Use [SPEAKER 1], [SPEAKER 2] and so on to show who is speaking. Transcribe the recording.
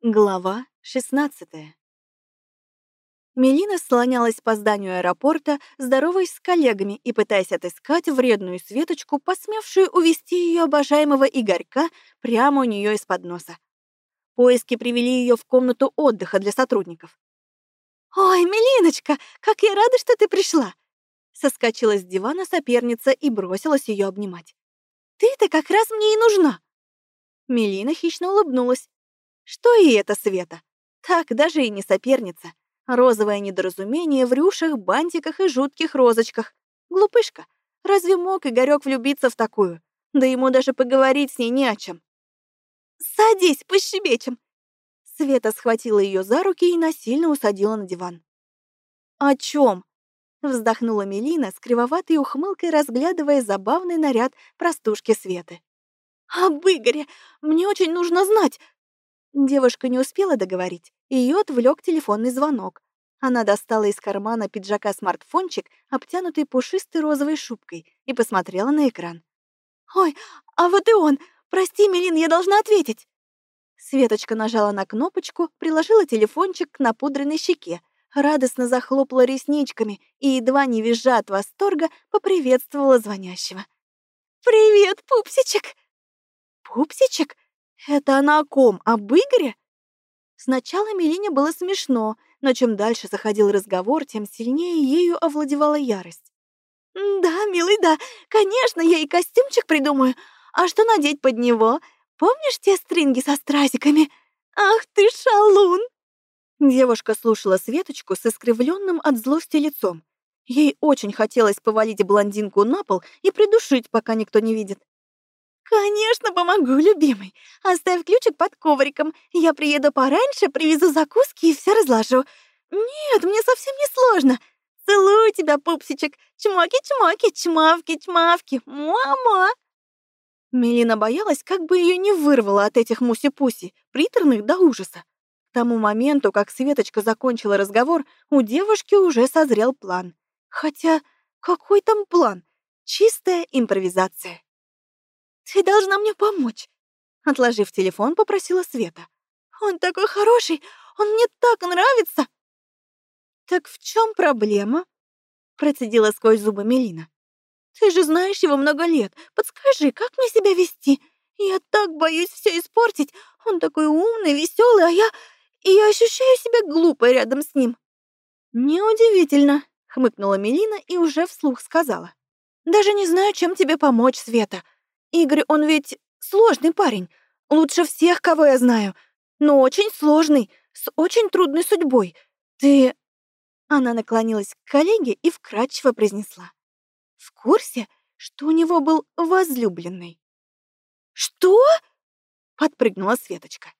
[SPEAKER 1] Глава 16 Мелина слонялась по зданию аэропорта, здороваясь с коллегами и пытаясь отыскать вредную Светочку, посмевшую увести ее обожаемого Игорька прямо у нее из-под носа. Поиски привели ее в комнату отдыха для сотрудников. «Ой, Мелиночка, как я рада, что ты пришла!» Соскочила с дивана соперница и бросилась ее обнимать. «Ты-то как раз мне и нужна!» Мелина хищно улыбнулась. Что и это Света? Так даже и не соперница. Розовое недоразумение в рюшах, бантиках и жутких розочках. Глупышка. Разве мог Игорёк влюбиться в такую? Да ему даже поговорить с ней не о чем. «Садись, пощебечем!» Света схватила ее за руки и насильно усадила на диван. «О чем? Вздохнула Мелина с кривоватой ухмылкой, разглядывая забавный наряд простушки Светы. «Об Игоре! Мне очень нужно знать! Девушка не успела договорить. Ее отвлек телефонный звонок. Она достала из кармана пиджака смартфончик, обтянутый пушистой розовой шубкой, и посмотрела на экран. «Ой, а вот и он! Прости, Мелин, я должна ответить!» Светочка нажала на кнопочку, приложила телефончик к напудренной щеке, радостно захлопала ресничками и, едва не визжа от восторга, поприветствовала звонящего. «Привет, пупсичек!» «Пупсичек?» Это она о ком? Об Игоре? Сначала Мелине было смешно, но чем дальше заходил разговор, тем сильнее ею овладевала ярость. «Да, милый, да, конечно, я и костюмчик придумаю. А что надеть под него? Помнишь те стринги со стразиками? Ах ты шалун!» Девушка слушала Светочку с искривленным от злости лицом. Ей очень хотелось повалить блондинку на пол и придушить, пока никто не видит. «Конечно, помогу, любимый. Оставь ключик под ковриком. Я приеду пораньше, привезу закуски и все разложу. Нет, мне совсем не сложно. Целую тебя, пупсичек. Чмоки-чмоки, чмавки-чмавки. Мама!» Мелина боялась, как бы ее не вырвало от этих муси-пуси, приторных до ужаса. К тому моменту, как Светочка закончила разговор, у девушки уже созрел план. Хотя, какой там план? Чистая импровизация. «Ты должна мне помочь!» Отложив телефон, попросила Света. «Он такой хороший! Он мне так нравится!» «Так в чем проблема?» Процедила сквозь зубы Мелина. «Ты же знаешь его много лет. Подскажи, как мне себя вести? Я так боюсь все испортить. Он такой умный, веселый, а я... И я ощущаю себя глупой рядом с ним». «Неудивительно», — хмыкнула Мелина и уже вслух сказала. «Даже не знаю, чем тебе помочь, Света. Игорь, он ведь сложный парень. Лучше всех, кого я знаю. Но очень сложный, с очень трудной судьбой. Ты...» Она наклонилась к коллеге и вкратчиво произнесла. «В курсе, что у него был возлюбленный?» «Что?» — подпрыгнула Светочка.